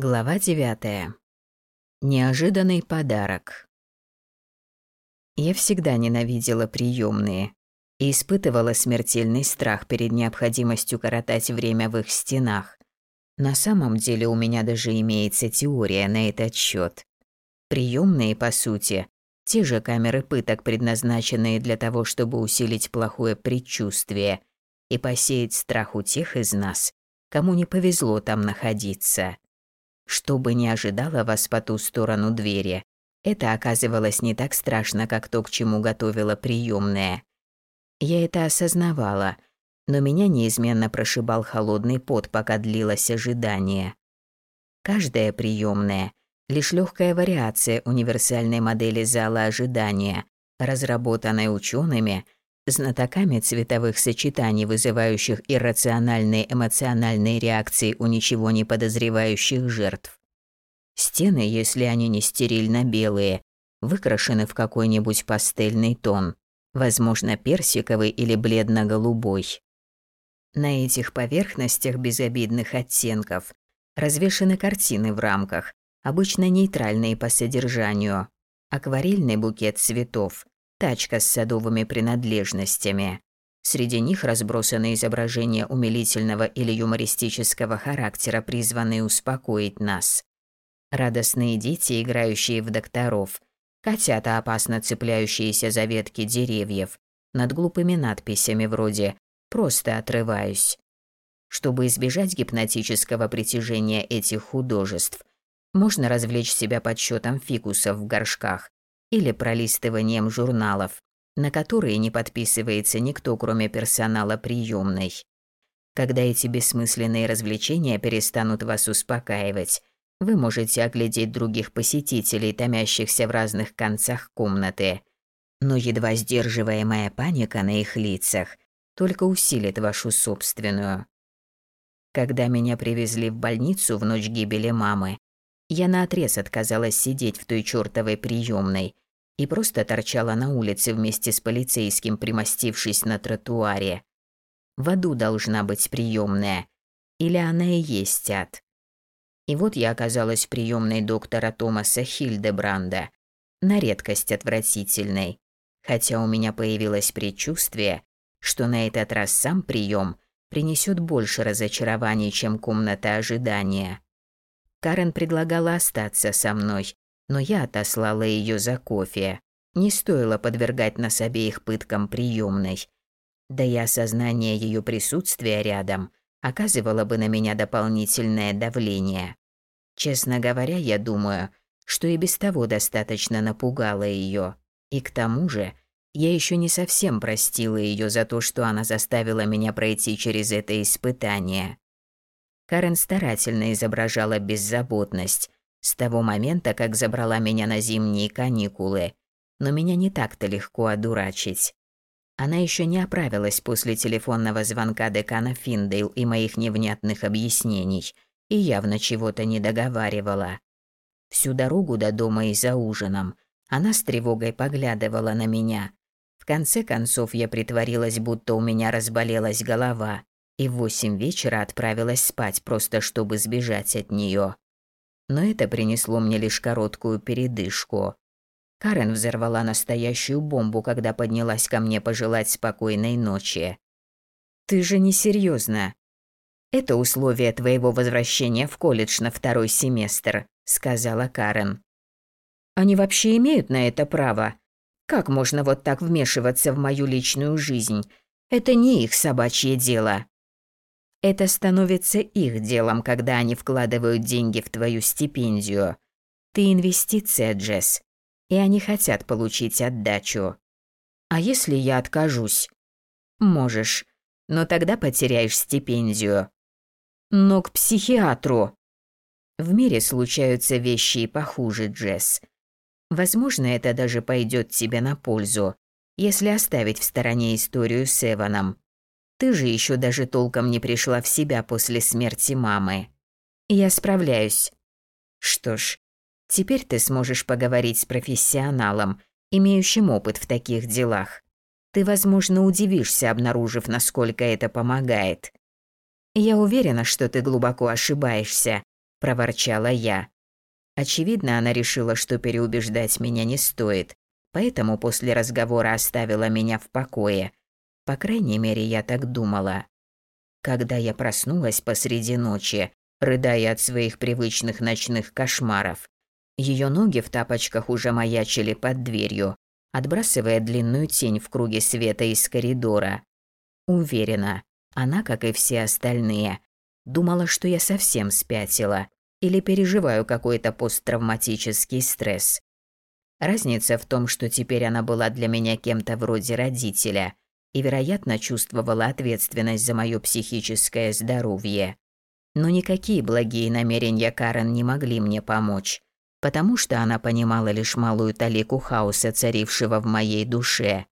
Глава девятая. Неожиданный подарок. Я всегда ненавидела приемные и испытывала смертельный страх перед необходимостью коротать время в их стенах. На самом деле у меня даже имеется теория на этот счет. Приемные, по сути, те же камеры пыток, предназначенные для того, чтобы усилить плохое предчувствие и посеять страх у тех из нас, кому не повезло там находиться. Что бы ни ожидало вас по ту сторону двери, это оказывалось не так страшно, как то, к чему готовила приемная. Я это осознавала, но меня неизменно прошибал холодный пот, пока длилось ожидание. Каждая приемная – лишь легкая вариация универсальной модели зала ожидания, разработанной учеными – знатоками цветовых сочетаний, вызывающих иррациональные эмоциональные реакции у ничего не подозревающих жертв. Стены, если они не стерильно белые, выкрашены в какой-нибудь пастельный тон, возможно, персиковый или бледно-голубой. На этих поверхностях безобидных оттенков развешаны картины в рамках, обычно нейтральные по содержанию, акварельный букет цветов, тачка с садовыми принадлежностями. Среди них разбросаны изображения умилительного или юмористического характера, призванные успокоить нас. Радостные дети, играющие в докторов, котята, опасно цепляющиеся за ветки деревьев, над глупыми надписями вроде «Просто отрываюсь». Чтобы избежать гипнотического притяжения этих художеств, можно развлечь себя подсчетом фикусов в горшках или пролистыванием журналов, на которые не подписывается никто, кроме персонала приемной. Когда эти бессмысленные развлечения перестанут вас успокаивать, вы можете оглядеть других посетителей, томящихся в разных концах комнаты. Но едва сдерживаемая паника на их лицах только усилит вашу собственную. Когда меня привезли в больницу в ночь гибели мамы, я наотрез отказалась сидеть в той чёртовой приёмной и просто торчала на улице вместе с полицейским, примостившись на тротуаре. В аду должна быть приёмная, или она и есть ад. И вот я оказалась в приёмной доктора Томаса Хильдебранда, на редкость отвратительной, хотя у меня появилось предчувствие, что на этот раз сам приём принесёт больше разочарований, чем комната ожидания. Карен предлагала остаться со мной, но я отослала ее за кофе. Не стоило подвергать нас обеих пыткам приемной. Да и осознание ее присутствия рядом оказывало бы на меня дополнительное давление. Честно говоря, я думаю, что и без того достаточно напугало ее. И к тому же, я еще не совсем простила ее за то, что она заставила меня пройти через это испытание. Карен старательно изображала беззаботность с того момента, как забрала меня на зимние каникулы, но меня не так-то легко одурачить. Она еще не оправилась после телефонного звонка декана Финдейл и моих невнятных объяснений и явно чего-то не договаривала. Всю дорогу до дома и за ужином она с тревогой поглядывала на меня. В конце концов я притворилась, будто у меня разболелась голова, и в восемь вечера отправилась спать, просто чтобы сбежать от нее. Но это принесло мне лишь короткую передышку. Карен взорвала настоящую бомбу, когда поднялась ко мне пожелать спокойной ночи. «Ты же не серьезно. Это условие твоего возвращения в колледж на второй семестр», — сказала Карен. «Они вообще имеют на это право? Как можно вот так вмешиваться в мою личную жизнь? Это не их собачье дело». Это становится их делом, когда они вкладывают деньги в твою стипендию. Ты инвестиция, Джесс, и они хотят получить отдачу. А если я откажусь? Можешь, но тогда потеряешь стипендию. Но к психиатру. В мире случаются вещи и похуже, Джесс. Возможно, это даже пойдет тебе на пользу, если оставить в стороне историю с Эваном. Ты же еще даже толком не пришла в себя после смерти мамы. Я справляюсь. Что ж, теперь ты сможешь поговорить с профессионалом, имеющим опыт в таких делах. Ты, возможно, удивишься, обнаружив, насколько это помогает. Я уверена, что ты глубоко ошибаешься, – проворчала я. Очевидно, она решила, что переубеждать меня не стоит, поэтому после разговора оставила меня в покое. По крайней мере, я так думала. Когда я проснулась посреди ночи, рыдая от своих привычных ночных кошмаров, ее ноги в тапочках уже маячили под дверью, отбрасывая длинную тень в круге света из коридора. Уверена, она, как и все остальные, думала, что я совсем спятила или переживаю какой-то посттравматический стресс. Разница в том, что теперь она была для меня кем-то вроде родителя и, вероятно, чувствовала ответственность за моё психическое здоровье. Но никакие благие намерения Карен не могли мне помочь потому что она понимала лишь малую талику хаоса, царившего в моей душе.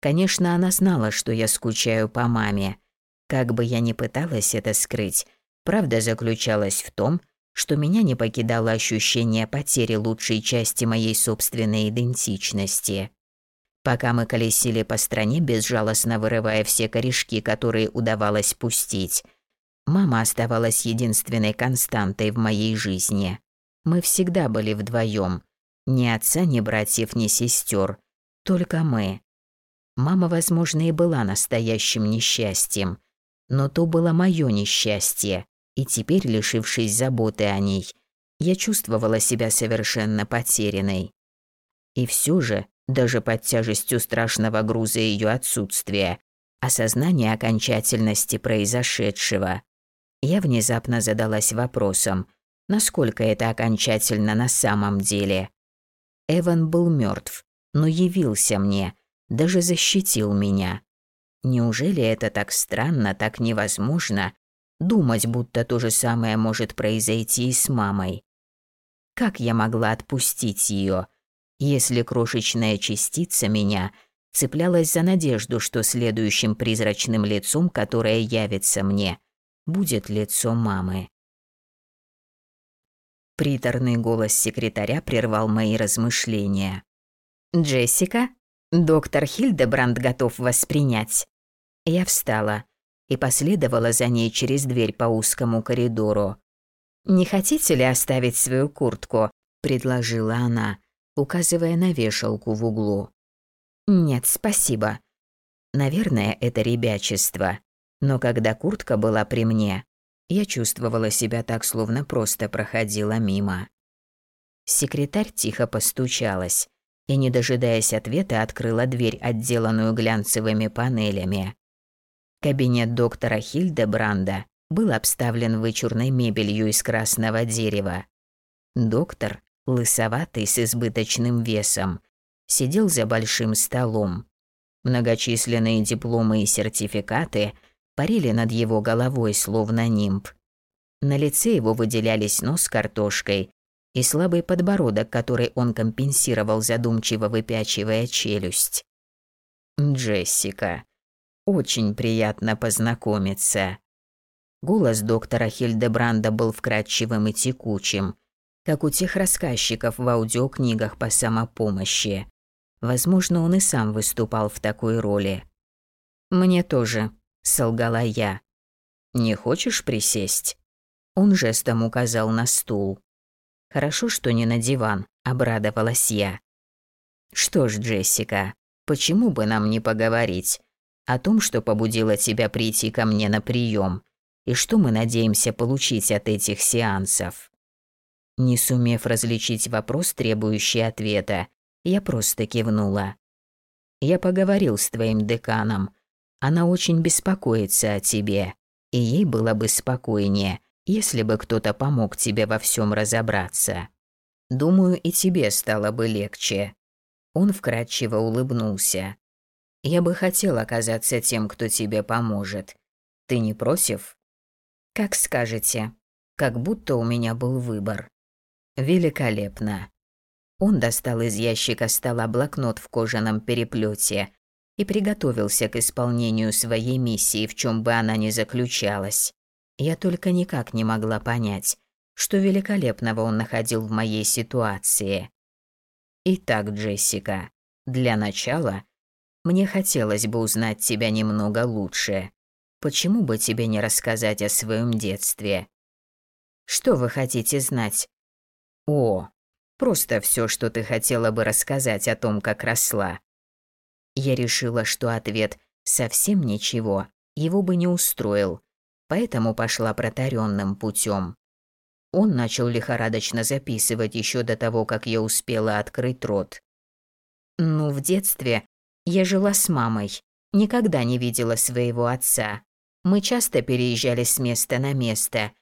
Конечно, она знала, что я скучаю по маме. Как бы я ни пыталась это скрыть, правда заключалась в том, что меня не покидало ощущение потери лучшей части моей собственной идентичности. Пока мы колесили по стране, безжалостно вырывая все корешки, которые удавалось пустить, мама оставалась единственной константой в моей жизни. Мы всегда были вдвоем. Ни отца, ни братьев, ни сестер. Только мы. Мама, возможно, и была настоящим несчастьем. Но то было мое несчастье. И теперь, лишившись заботы о ней, я чувствовала себя совершенно потерянной. И все же, даже под тяжестью страшного груза ее отсутствия, осознание окончательности произошедшего, я внезапно задалась вопросом, насколько это окончательно на самом деле. Эван был мертв, но явился мне, даже защитил меня. Неужели это так странно, так невозможно думать, будто то же самое может произойти и с мамой? Как я могла отпустить ее, если крошечная частица меня цеплялась за надежду, что следующим призрачным лицом, которое явится мне, будет лицо мамы? Приторный голос секретаря прервал мои размышления. «Джессика, доктор Хильдебранд готов вас принять». Я встала и последовала за ней через дверь по узкому коридору. «Не хотите ли оставить свою куртку?» – предложила она, указывая на вешалку в углу. «Нет, спасибо». Наверное, это ребячество. Но когда куртка была при мне, я чувствовала себя так, словно просто проходила мимо. Секретарь тихо постучалась и, не дожидаясь ответа, открыла дверь, отделанную глянцевыми панелями. Кабинет доктора Хильдебранда был обставлен вычурной мебелью из красного дерева. Доктор, лысоватый с избыточным весом, сидел за большим столом. Многочисленные дипломы и сертификаты – парили над его головой, словно нимб. На лице его выделялись нос с картошкой и слабый подбородок, который он компенсировал, задумчиво выпячивая челюсть. «Джессика, очень приятно познакомиться». Голос доктора Хильдебранда был вкрадчивым и текучим, как у тех рассказчиков в аудиокнигах по самопомощи. Возможно, он и сам выступал в такой роли. «Мне тоже», солгала я. «Не хочешь присесть?» Он жестом указал на стул. «Хорошо, что не на диван», – обрадовалась я. «Что ж, Джессика, почему бы нам не поговорить о том, что побудило тебя прийти ко мне на прием, и что мы надеемся получить от этих сеансов?» Не сумев различить вопрос, требующий ответа, я просто кивнула. «Я поговорил с твоим деканом», она очень беспокоится о тебе, и ей было бы спокойнее, если бы кто-то помог тебе во всем разобраться. Думаю, и тебе стало бы легче». Он вкратчиво улыбнулся. «Я бы хотел оказаться тем, кто тебе поможет. Ты не против?» «Как скажете. Как будто у меня был выбор». «Великолепно». Он достал из ящика стола блокнот в кожаном переплете и приготовился к исполнению своей миссии, в чем бы она ни заключалась. Я только никак не могла понять, что великолепного он находил в моей ситуации. Итак, Джессика, для начала мне хотелось бы узнать тебя немного лучше. Почему бы тебе не рассказать о своем детстве? Что вы хотите знать? О, просто все, что ты хотела бы рассказать о том, как росла. Я решила, что ответ совсем ничего его бы не устроил, поэтому пошла протаренным путем. Он начал лихорадочно записывать еще до того, как я успела открыть рот. Ну, в детстве я жила с мамой, никогда не видела своего отца. Мы часто переезжали с места на место.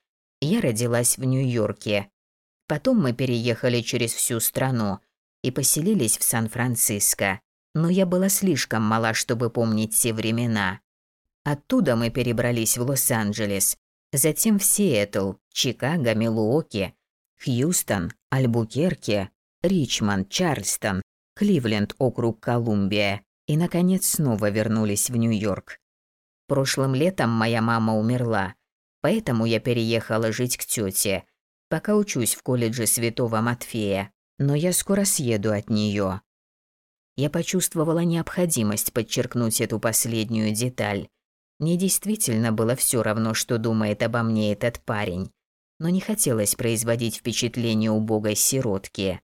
Я родилась в Нью-Йорке. Потом мы переехали через всю страну и поселились в Сан-Франциско. Но я была слишком мала, чтобы помнить те времена. Оттуда мы перебрались в Лос-Анджелес, затем в Сиэтл, Чикаго, Милуоки, Хьюстон, Альбукерке, Ричмонд, Чарльстон, Кливленд, округ Колумбия и, наконец, снова вернулись в Нью-Йорк. Прошлым летом моя мама умерла, поэтому я переехала жить к тете, пока учусь в колледже Святого Матфея, но я скоро съеду от нее. Я почувствовала необходимость подчеркнуть эту последнюю деталь. Мне действительно было все равно, что думает обо мне этот парень, но не хотелось производить впечатление убогой сиротки.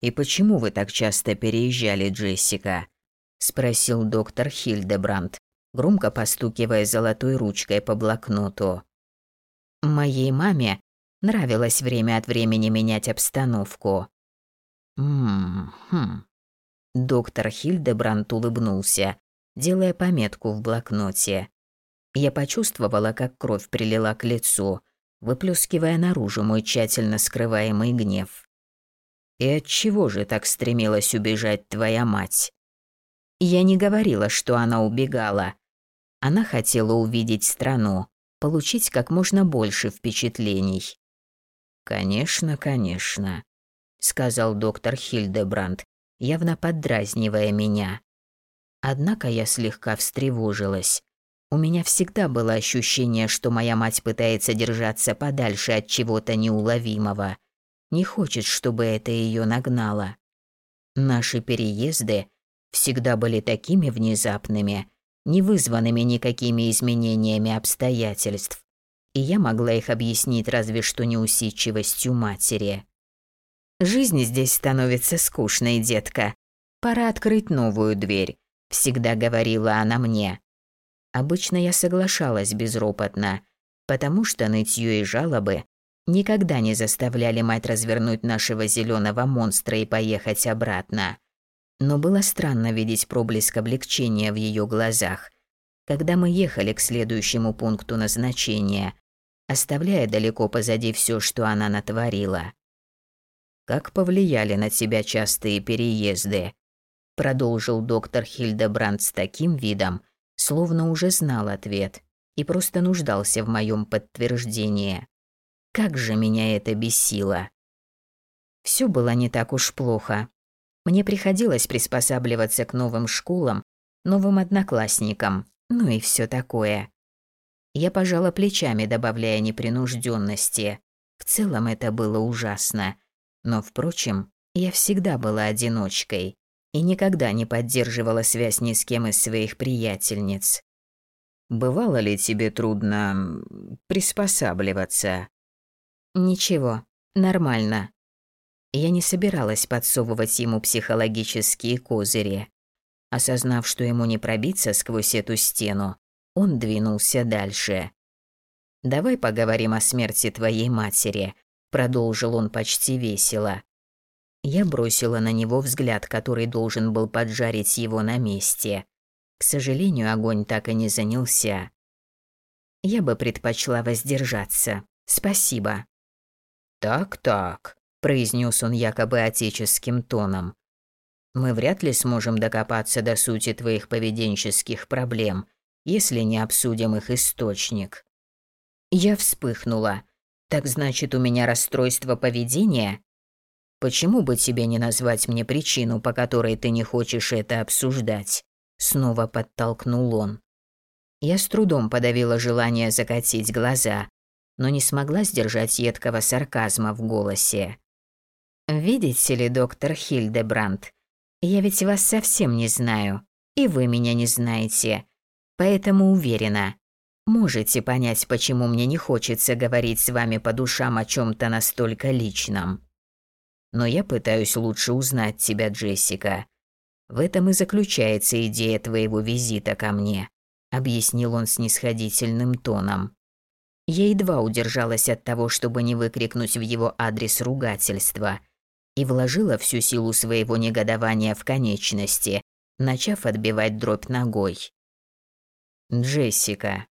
«И почему вы так часто переезжали, Джессика?» – спросил доктор Хильдебранд, громко постукивая золотой ручкой по блокноту. «Моей маме нравилось время от времени менять обстановку». «Ммм-хм». Доктор Хильдебранд улыбнулся, делая пометку в блокноте. Я почувствовала, как кровь прилила к лицу, выплескивая наружу мой тщательно скрываемый гнев. «И от чего же так стремилась убежать твоя мать?» Я не говорила, что она убегала. Она хотела увидеть страну, получить как можно больше впечатлений. «Конечно, конечно», — сказал доктор Хильдебранд, явно поддразнивая меня. Однако я слегка встревожилась. У меня всегда было ощущение, что моя мать пытается держаться подальше от чего-то неуловимого. Не хочет, чтобы это ее нагнало. Наши переезды всегда были такими внезапными, не вызванными никакими изменениями обстоятельств. И я могла их объяснить разве что неусидчивостью матери. «Жизнь здесь становится скучной, детка. Пора открыть новую дверь всегда говорила она мне. Обычно я соглашалась безропотно, потому что нытье и жалобы никогда не заставляли мать развернуть нашего зеленого монстра и поехать обратно. Но было странно видеть проблеск облегчения в ее глазах, когда мы ехали к следующему пункту назначения, оставляя далеко позади все, что она натворила. Как повлияли на тебя частые переезды? продолжил доктор Хильдебранд с таким видом, словно уже знал ответ и просто нуждался в моем подтверждении. Как же меня это бесило. Все было не так уж плохо. Мне приходилось приспосабливаться к новым школам, новым одноклассникам, ну и все такое. Я пожала плечами, добавляя непринужденности. В целом это было ужасно. Но, впрочем, я всегда была одиночкой и никогда не поддерживала связь ни с кем из своих приятельниц. Бывало ли тебе трудно приспосабливаться? Ничего, нормально. Я не собиралась подсовывать ему психологические козыри. Осознав, что ему не пробиться сквозь эту стену, он двинулся дальше. «Давай поговорим о смерти твоей матери», – продолжил он почти весело. Я бросила на него взгляд, который должен был поджарить его на месте. К сожалению, огонь так и не занялся. Я бы предпочла воздержаться. Спасибо. Так-так, произнес он якобы отеческим тоном. Мы вряд ли сможем докопаться до сути твоих поведенческих проблем, если не обсудим их источник. Я вспыхнула. Так значит, у меня расстройство поведения? Почему бы тебе не назвать мне причину, по которой ты не хочешь это обсуждать? Снова подтолкнул он. Я с трудом подавила желание закатить глаза, но не смогла сдержать едкого сарказма в голосе. «Видите ли, доктор Хильдебранд, я ведь вас совсем не знаю, и вы меня не знаете, поэтому уверена, можете понять, почему мне не хочется говорить с вами по душам о чем то настолько личном. Но я пытаюсь лучше узнать тебя, Джессика. В этом и заключается идея твоего визита ко мне, объяснил он снисходительным тоном. Я едва удержалась от того, чтобы не выкрикнуть в его адрес ругательства, и вложила всю силу своего негодования в конечности, начав отбивать дробь ногой. «Джессика,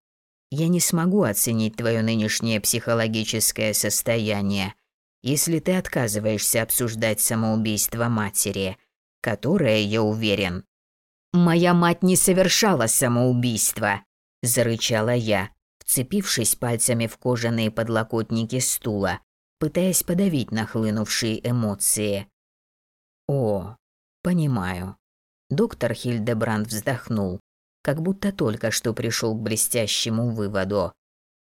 я не смогу оценить твое нынешнее психологическое состояние, если ты отказываешься обсуждать самоубийство матери, которое, я уверен...» «Моя мать не совершала самоубийство!» – зарычала я, вцепившись пальцами в кожаные подлокотники стула, пытаясь подавить нахлынувшие эмоции. «О, понимаю». Доктор Хильдебранд вздохнул, как будто только что пришел к блестящему выводу.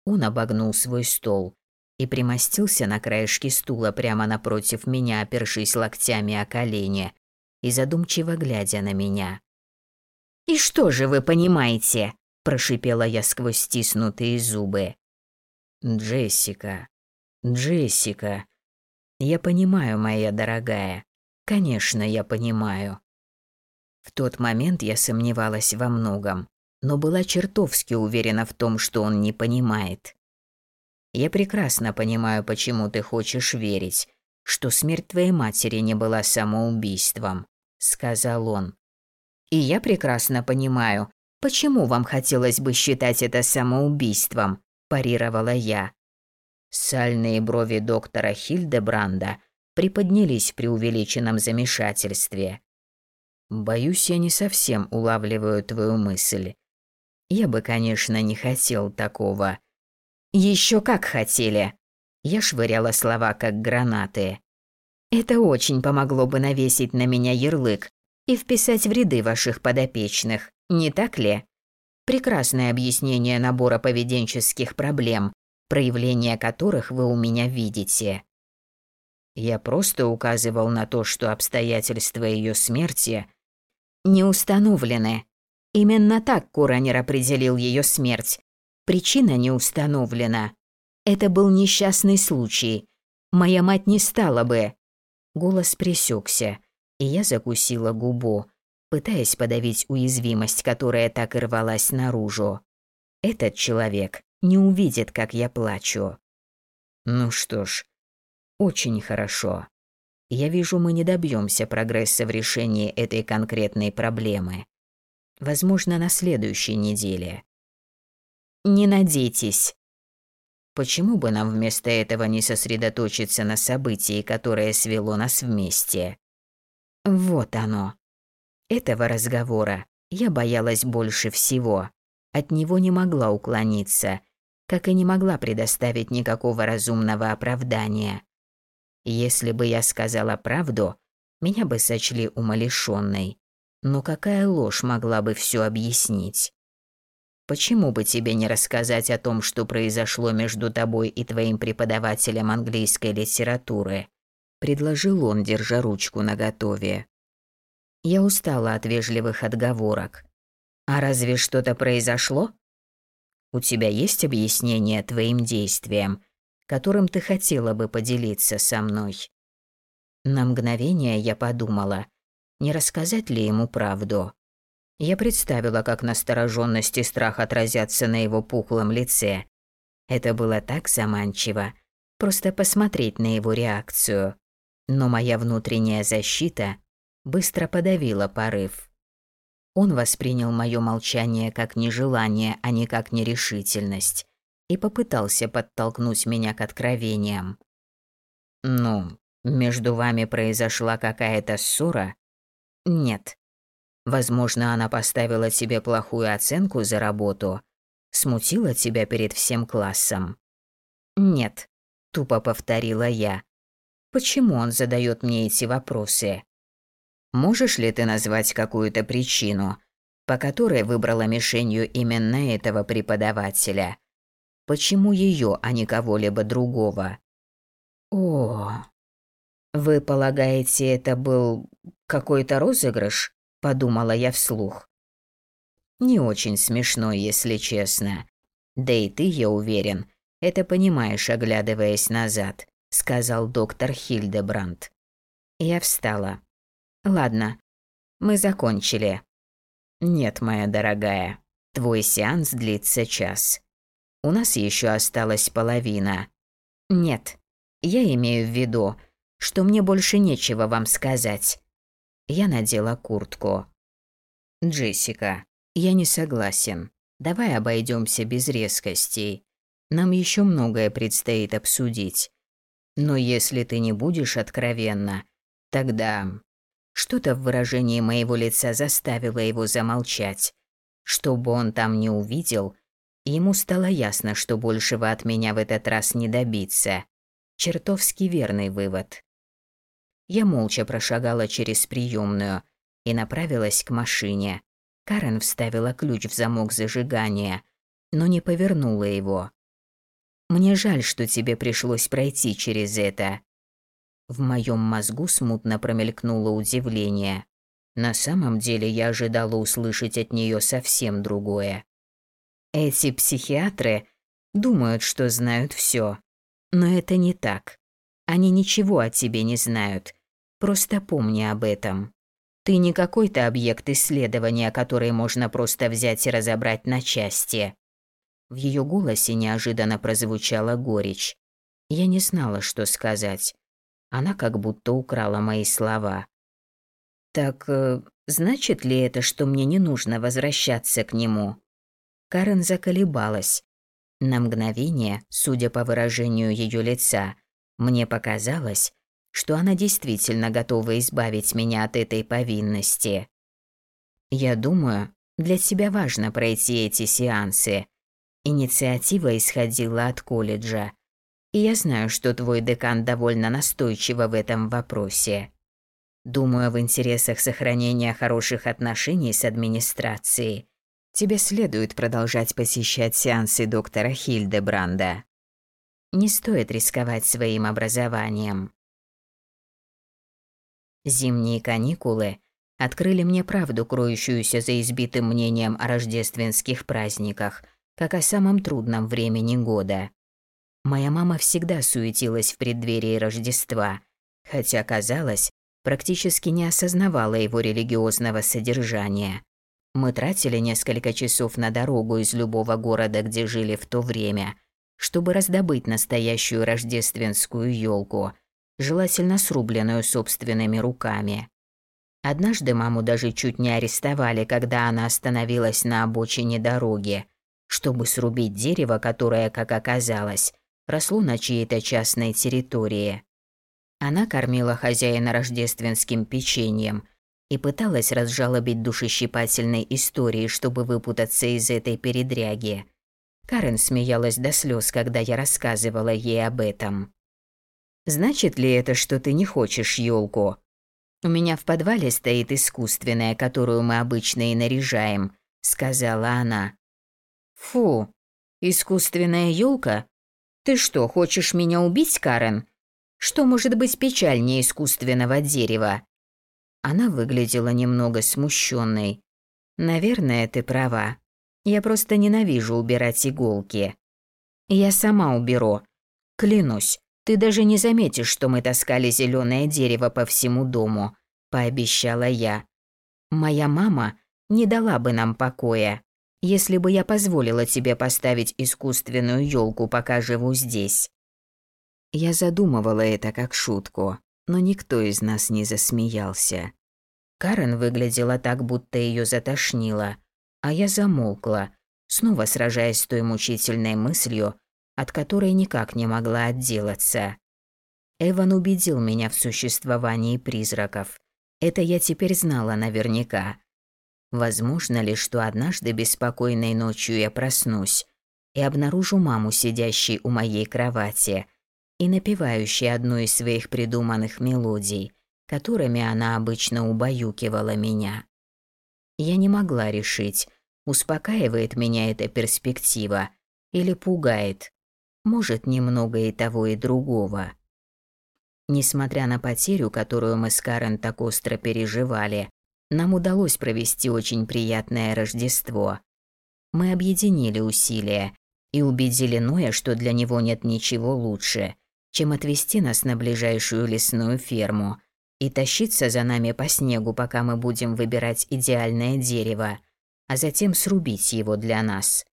Он обогнул свой стол и примостился на краешке стула прямо напротив меня, опершись локтями о колени и задумчиво глядя на меня. «И что же вы понимаете?» – прошипела я сквозь стиснутые зубы. «Джессика, Джессика, я понимаю, моя дорогая. Конечно, я понимаю. В тот момент я сомневалась во многом, но была чертовски уверена в том, что он не понимает. Я прекрасно понимаю, почему ты хочешь верить, что смерть твоей матери не была самоубийством, сказал он. И я прекрасно понимаю, почему вам хотелось бы считать это самоубийством, парировала я. Сальные брови доктора Хильдебранда приподнялись при увеличенном замешательстве. Боюсь, я не совсем улавливаю твою мысль. Я бы, конечно, не хотел такого. Еще как хотели. Я швыряла слова как гранаты. Это очень помогло бы навесить на меня ярлык и вписать в ряды ваших подопечных, не так ли? Прекрасное объяснение набора поведенческих проблем, проявления которых вы у меня видите. Я просто указывал на то, что обстоятельства ее смерти не установлены. Именно так Куранер определил ее смерть. Причина не установлена. Это был несчастный случай. Моя мать не стала бы. Голос пресекся, и я закусила губу, пытаясь подавить уязвимость, которая так и рвалась наружу. Этот человек не увидит, как я плачу. Ну что ж, очень хорошо. Я вижу, мы не добьемся прогресса в решении этой конкретной проблемы. Возможно, на следующей неделе. Не надейтесь. Почему бы нам вместо этого не сосредоточиться на событии, которое свело нас вместе? Вот оно. Этого разговора я боялась больше всего. От него не могла уклониться, как и не могла предоставить никакого разумного оправдания. Если бы я сказала правду, меня бы сочли умалишённой. Но какая ложь могла бы все объяснить? Почему бы тебе не рассказать о том, что произошло между тобой и твоим преподавателем английской литературы? предложил он, держа ручку наготове. Я устала от вежливых отговорок. А разве что-то произошло? У тебя есть объяснение твоим действиям, которым ты хотела бы поделиться со мной. На мгновение я подумала, не рассказать ли ему правду. Я представила, как настороженность и страх отразятся на его пухлом лице. Это было так заманчиво, просто посмотреть на его реакцию. Но моя внутренняя защита быстро подавила порыв. Он воспринял моё молчание как нежелание, а не как нерешительность и попытался подтолкнуть меня к откровениям. «Ну, между вами произошла какая-то ссора?» «Нет. Возможно, она поставила тебе плохую оценку за работу, смутила тебя перед всем классом?» «Нет», – тупо повторила я. «Почему он задает мне эти вопросы?» «Можешь ли ты назвать какую-то причину, по которой выбрала мишенью именно этого преподавателя?» Почему ее, а не кого-либо другого? О, вы полагаете, это был какой-то розыгрыш? Подумала я вслух. Не очень смешно, если честно. Да и ты, я уверен, это понимаешь, оглядываясь назад, сказал доктор Хильдебранд. Я встала. Ладно, мы закончили. Нет, моя дорогая, твой сеанс длится час. У нас еще осталась половина. Нет, я имею в виду, что мне больше нечего вам сказать. Я надела куртку. Джессика, я не согласен. Давай обойдемся без резкостей. Нам еще многое предстоит обсудить. Но если ты не будешь откровенна, тогда что-то в выражении моего лица заставило его замолчать. Чтобы он там не увидел, ему стало ясно, что большего от меня в этот раз не добиться. Чертовски верный вывод. Я молча прошагала через приемную и направилась к машине. Карен вставила ключ в замок зажигания, но не повернула его. «Мне жаль, что тебе пришлось пройти через это». В моем мозгу смутно промелькнуло удивление. На самом деле я ожидала услышать от нее совсем другое. Эти психиатры думают, что знают все, но это не так. Они ничего о тебе не знают, Просто помни об этом. Ты не какой-то объект исследования, который можно просто взять и разобрать на части. В ее голосе неожиданно прозвучала горечь. Я не знала, что сказать. Она как будто украла мои слова. Так э, значит ли это, что мне не нужно возвращаться к нему? Карен заколебалась. На мгновение, судя по выражению ее лица, мне показалось, что она действительно готова избавить меня от этой повинности. Я думаю, для тебя важно пройти эти сеансы. Инициатива исходила от колледжа. И я знаю, что твой декан довольно настойчиво в этом вопросе. Думаю, в интересах сохранения хороших отношений с администрацией тебе следует продолжать посещать сеансы доктора Хильдебранда. Не стоит рисковать своим образованием. Зимние каникулы открыли мне правду, кроющуюся за избитым мнением о рождественских праздниках, как о самом трудном времени года. Моя мама всегда суетилась в преддверии Рождества, хотя, казалось, практически не осознавала его религиозного содержания. Мы тратили несколько часов на дорогу из любого города, где жили в то время, чтобы раздобыть настоящую рождественскую елку – желательно срубленную собственными руками. Однажды маму даже чуть не арестовали, когда она остановилась на обочине дороги, чтобы срубить дерево, которое, как оказалось, росло на чьей-то частной территории. Она кормила хозяина рождественским печеньем и пыталась разжалобить душещипательной истории, чтобы выпутаться из этой передряги. Карен смеялась до слез, когда я рассказывала ей об этом. Значит ли это, что ты не хочешь елку? У меня в подвале стоит искусственная, которую мы обычно и наряжаем, сказала она. Фу, искусственная елка? Ты что, хочешь меня убить, Карен? Что может быть печальнее искусственного дерева? Она выглядела немного смущенной. Наверное, ты права. Я просто ненавижу убирать иголки. Я сама уберу. Клянусь, ты даже не заметишь, что мы таскали зеленое дерево по всему дому, пообещала я. Моя мама не дала бы нам покоя, если бы я позволила тебе поставить искусственную елку, пока живу здесь. Я задумывала это как шутку, но никто из нас не засмеялся. Карен выглядела так, будто ее затошнило, а я замолкла, снова сражаясь с той мучительной мыслью, от которой никак не могла отделаться. Эван убедил меня в существовании призраков. Это я теперь знала наверняка. Возможно ли, что однажды беспокойной ночью я проснусь и обнаружу маму, сидящей у моей кровати и напевающей одну из своих придуманных мелодий, которыми она обычно убаюкивала меня. Я не могла решить, успокаивает меня эта перспектива или пугает, может, немного и того, и другого. Несмотря на потерю, которую мы с Карен так остро переживали, нам удалось провести очень приятное Рождество. Мы объединили усилия и убедили Ноя, что для него нет ничего лучше, чем отвезти нас на ближайшую лесную ферму и тащиться за нами по снегу, пока мы будем выбирать идеальное дерево, а затем срубить его для нас.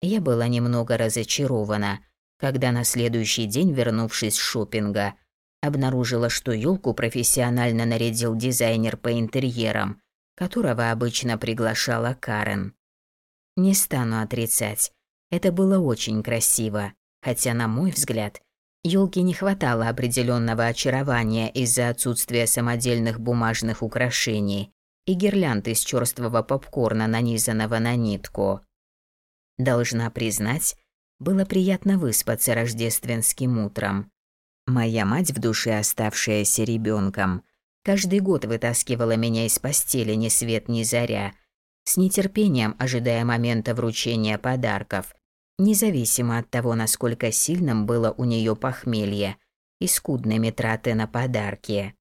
Я была немного разочарована, когда на следующий день, вернувшись с шопинга, обнаружила, что елку профессионально нарядил дизайнер по интерьерам, которого обычно приглашала Карен. Не стану отрицать, это было очень красиво, хотя, на мой взгляд, елке не хватало определенного очарования из-за отсутствия самодельных бумажных украшений и гирлянд из черствого попкорна, нанизанного на нитку. Должна признать, было приятно выспаться рождественским утром. Моя мать, в душе оставшаяся ребенком, каждый год вытаскивала меня из постели ни свет ни заря, с нетерпением ожидая момента вручения подарков, независимо от того, насколько сильным было у нее похмелье и скудными траты на подарки.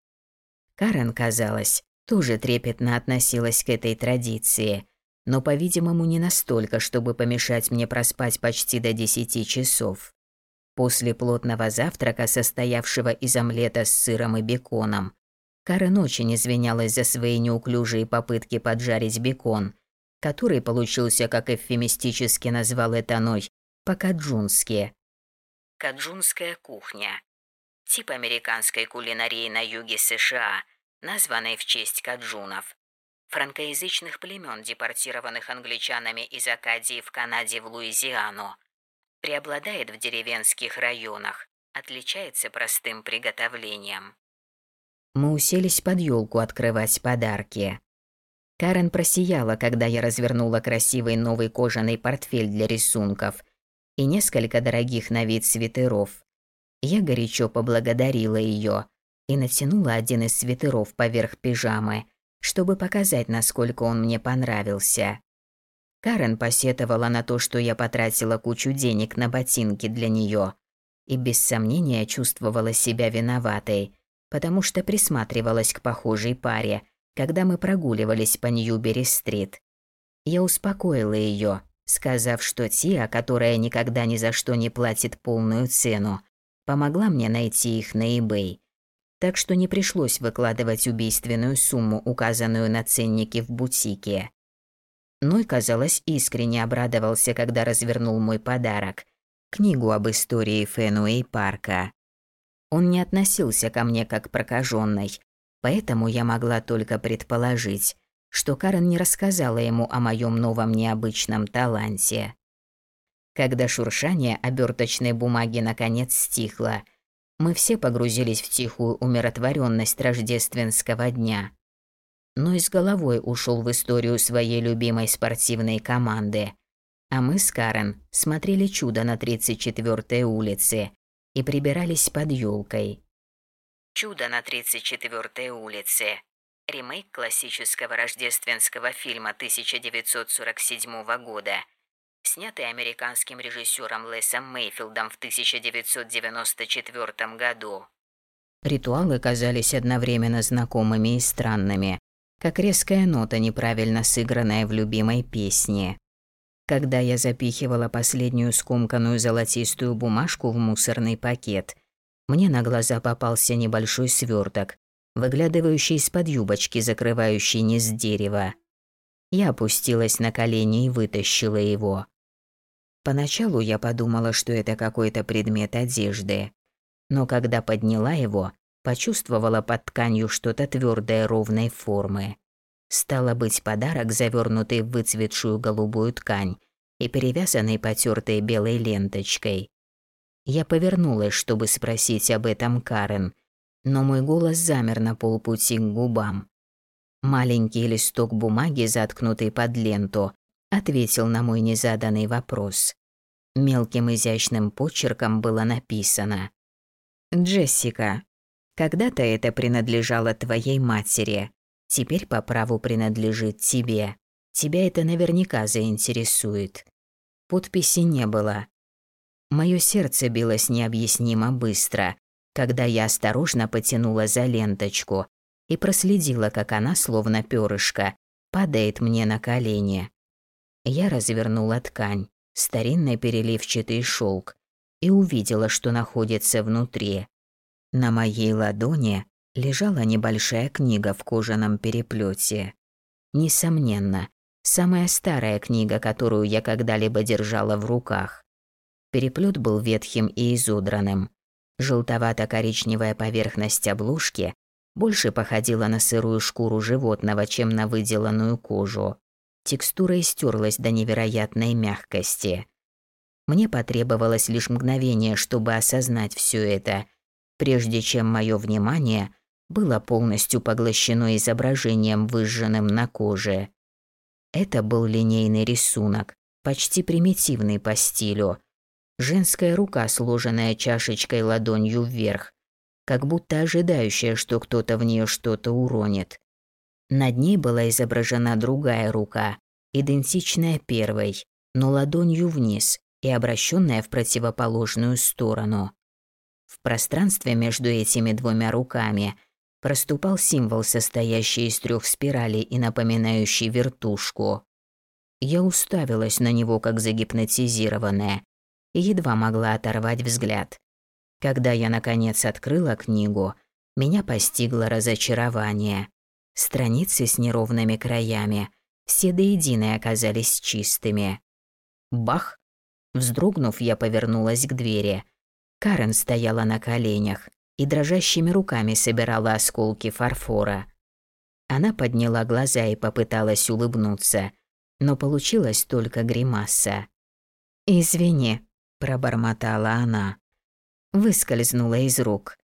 Карен, казалось, тоже трепетно относилась к этой традиции, но, по-видимому, не настолько, чтобы помешать мне проспать почти до десяти часов. После плотного завтрака, состоявшего из омлета с сыром и беконом, Карен очень извинялась за свои неуклюжие попытки поджарить бекон, который получился, как эвфемистически назвал это Ной, по-каджунски. Каджунская кухня. Тип американской кулинарии на юге США, названной в честь каджунов. Франкоязычных племен, депортированных англичанами из Акадии в Канаде в Луизиану. Преобладает в деревенских районах, отличается простым приготовлением. Мы уселись под елку открывать подарки. Карен просияла, когда я развернула красивый новый кожаный портфель для рисунков и несколько дорогих на вид свитеров. Я горячо поблагодарила ее и натянула один из свитеров поверх пижамы, чтобы показать, насколько он мне понравился. Карен посетовала на то, что я потратила кучу денег на ботинки для нее, и без сомнения чувствовала себя виноватой, потому что присматривалась к похожей паре, когда мы прогуливались по Ньюбери-стрит. Я успокоила ее, сказав, что Тия, которая никогда ни за что не платит полную цену, помогла мне найти их на eBay. Так что не пришлось выкладывать убийственную сумму, указанную на ценнике в бутике. Ной, казалось, искренне обрадовался, когда развернул мой подарок – книгу об истории Фенуэй парка. Он не относился ко мне как прокаженной, поэтому я могла только предположить, что Карен не рассказала ему о моем новом необычном таланте. Когда шуршание оберточной бумаги наконец стихло, мы все погрузились в тихую умиротворенность рождественского дня. Но и с головой ушел в историю своей любимой спортивной команды. А мы с Карен смотрели «Чудо» на 34-й улице, и прибирались под елкой. «Чудо на 34-й улице» – ремейк классического рождественского фильма 1947 года, снятый американским режиссером Лесом Мейфилдом в 1994 году. Ритуалы казались одновременно знакомыми и странными, как резкая нота, неправильно сыгранная в любимой песне. Когда я запихивала последнюю скомканную золотистую бумажку в мусорный пакет, мне на глаза попался небольшой сверток, выглядывающий из-под юбочки, закрывающий низ дерева. Я опустилась на колени и вытащила его. Поначалу я подумала, что это какой-то предмет одежды, но когда подняла его, почувствовала под тканью что-то твердое ровной формы. Стало быть, подарок, завернутый в выцветшую голубую ткань и перевязанный потертой белой ленточкой. Я повернулась, чтобы спросить об этом Карен, но мой голос замер на полпути к губам. Маленький листок бумаги, заткнутый под ленту, ответил на мой незаданный вопрос. Мелким изящным почерком было написано «Джессика, когда-то это принадлежало твоей матери. Теперь по праву принадлежит тебе. Тебя это наверняка заинтересует. Подписи не было. Моё сердце билось необъяснимо быстро, когда я осторожно потянула за ленточку и проследила, как она, словно перышко, падает мне на колени. Я развернула ткань старинный переливчатый шелк, и увидела, что находится внутри. На моей ладони лежала небольшая книга в кожаном переплете. Несомненно, самая старая книга, которую я когда-либо держала в руках. Переплет был ветхим и изодранным. Желтовато-коричневая поверхность обложки больше походила на сырую шкуру животного, чем на выделанную кожу. Текстура истерлась до невероятной мягкости. Мне потребовалось лишь мгновение, чтобы осознать все это, прежде чем мое внимание было полностью поглощено изображением, выжженным на коже. Это был линейный рисунок, почти примитивный по стилю. Женская рука, сложенная чашечкой ладонью вверх, как будто ожидающая, что кто-то в нее что-то уронит. Над ней была изображена другая рука, идентичная первой, но ладонью вниз и обращенная в противоположную сторону. В пространстве между этими двумя руками проступал символ, состоящий из трех спиралей и напоминающий вертушку. Я уставилась на него, как загипнотизированная, и едва могла оторвать взгляд. Когда я, наконец, открыла книгу, меня постигло разочарование. Страницы с неровными краями, все до единой оказались чистыми. Бах! Вздрогнув, я повернулась к двери. Карен стояла на коленях, и дрожащими руками собирала осколки фарфора. Она подняла глаза и попыталась улыбнуться, но получилась только гримаса. «Извини», – пробормотала она. Выскользнула из рук.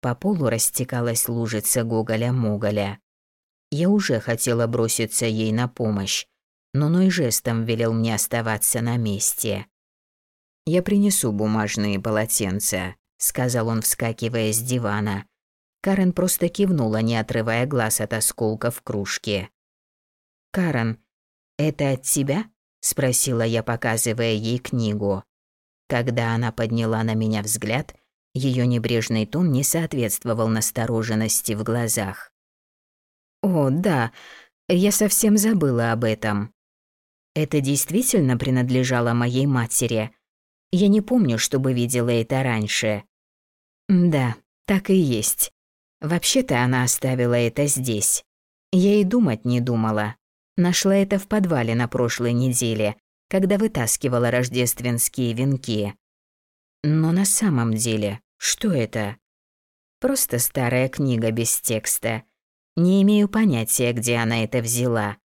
По полу растекалась лужица Гоголя-Моголя. Я уже хотела броситься ей на помощь, но Ной жестом велел мне оставаться на месте. «Я принесу бумажные полотенца», сказал он, вскакивая с дивана. Карен просто кивнула, не отрывая глаз от осколка в кружке. «Карен, это от тебя?» – спросила я, показывая ей книгу. Когда она подняла на меня взгляд, ее небрежный тон не соответствовал настороженности в глазах. «О, да, я совсем забыла об этом. Это действительно принадлежало моей матери. Я не помню, чтобы видела это раньше. Да, так и есть. Вообще-то она оставила это здесь. Я и думать не думала. Нашла это в подвале на прошлой неделе, когда вытаскивала рождественские венки. Но на самом деле, что это? Просто старая книга без текста. Не имею понятия, где она это взяла.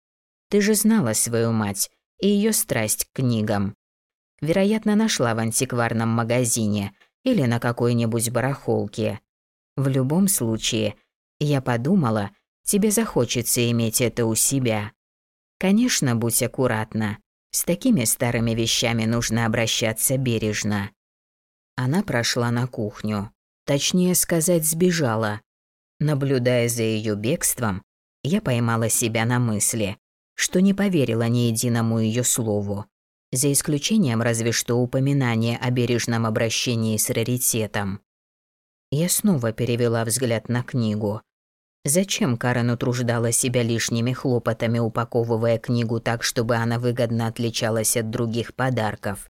Ты же знала свою мать и ее страсть к книгам. Вероятно, нашла в антикварном магазине – или на какой-нибудь барахолке. В любом случае, я подумала, тебе захочется иметь это у себя. Конечно, будь аккуратна. С такими старыми вещами нужно обращаться бережно. Она прошла на кухню. Точнее сказать, сбежала. Наблюдая за ее бегством, я поймала себя на мысли, что не поверила ни единому ее слову за исключением разве что упоминания о бережном обращении с раритетом. Я снова перевела взгляд на книгу. Зачем Карен утруждала себя лишними хлопотами, упаковывая книгу так, чтобы она выгодно отличалась от других подарков,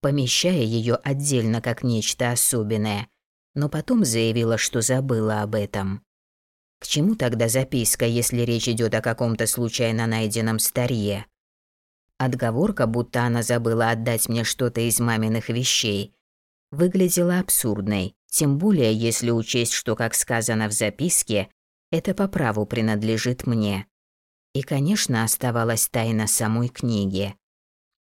помещая ее отдельно как нечто особенное, но потом заявила, что забыла об этом. К чему тогда записка, если речь идет о каком-то случайно найденном старье? Отговорка, будто она забыла отдать мне что-то из маминых вещей, выглядела абсурдной, тем более если учесть, что, как сказано в записке, это по праву принадлежит мне. И, конечно, оставалась тайна самой книги.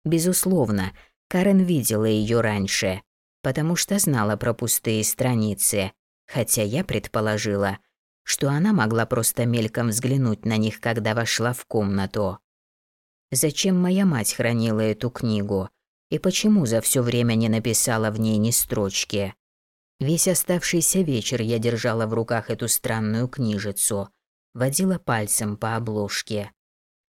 Безусловно, Карен видела ее раньше, потому что знала про пустые страницы, хотя я предположила, что она могла просто мельком взглянуть на них, когда вошла в комнату. Зачем моя мать хранила эту книгу? И почему за все время не написала в ней ни строчки? Весь оставшийся вечер я держала в руках эту странную книжицу, водила пальцем по обложке.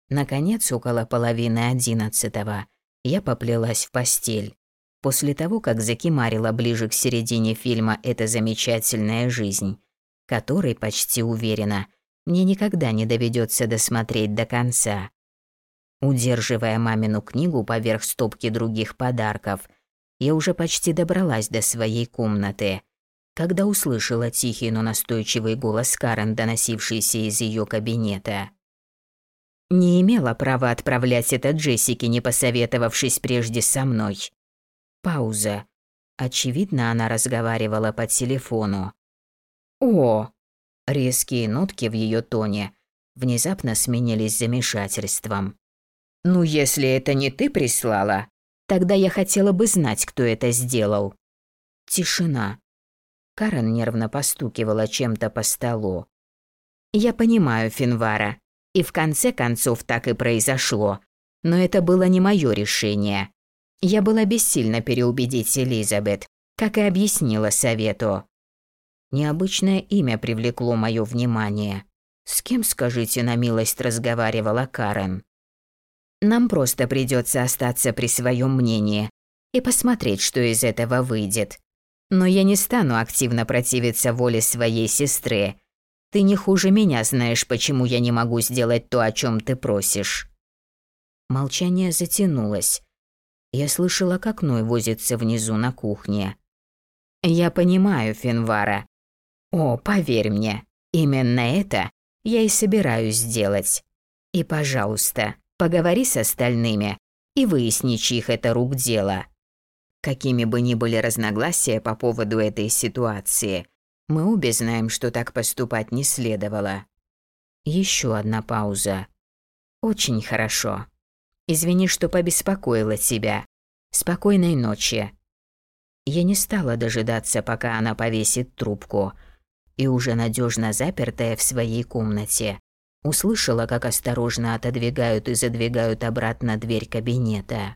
Наконец, около половины одиннадцатого, я поплелась в постель. После того, как закимарила ближе к середине фильма «Эта замечательная жизнь», который, почти уверена, мне никогда не доведется досмотреть до конца. Удерживая мамину книгу поверх стопки других подарков, я уже почти добралась до своей комнаты, когда услышала тихий, но настойчивый голос Карен, доносившийся из ее кабинета. Не имела права отправлять это Джессике, не посоветовавшись прежде со мной. Пауза. Очевидно, она разговаривала по телефону. «О!» Резкие нотки в ее тоне внезапно сменились замешательством. «Ну, если это не ты прислала, тогда я хотела бы знать, кто это сделал». Тишина. Карен нервно постукивала чем-то по столу. «Я понимаю, Финвара, и в конце концов так и произошло, но это было не мое решение. Я была бессильна переубедить Элизабет, как и объяснила совету. Необычное имя привлекло мое внимание. С кем, скажите на милость, разговаривала Карен? Нам просто придется остаться при своем мнении и посмотреть, что из этого выйдет. Но я не стану активно противиться воле своей сестры. Ты не хуже меня знаешь, почему я не могу сделать то, о чем ты просишь. Молчание затянулось. Я слышала, как Ной возится внизу на кухне. Я понимаю, Финвара. О, поверь мне, именно это я и собираюсь сделать. И, пожалуйста, поговори с остальными и выясни, чьих это рук дело. Какими бы ни были разногласия по поводу этой ситуации, мы обе знаем, что так поступать не следовало. Еще одна пауза. Очень хорошо. Извини, что побеспокоила тебя. Спокойной ночи. Я не стала дожидаться, пока она повесит трубку – и уже надежно запертая в своей комнате, услышала, как осторожно отодвигают и задвигают обратно дверь кабинета.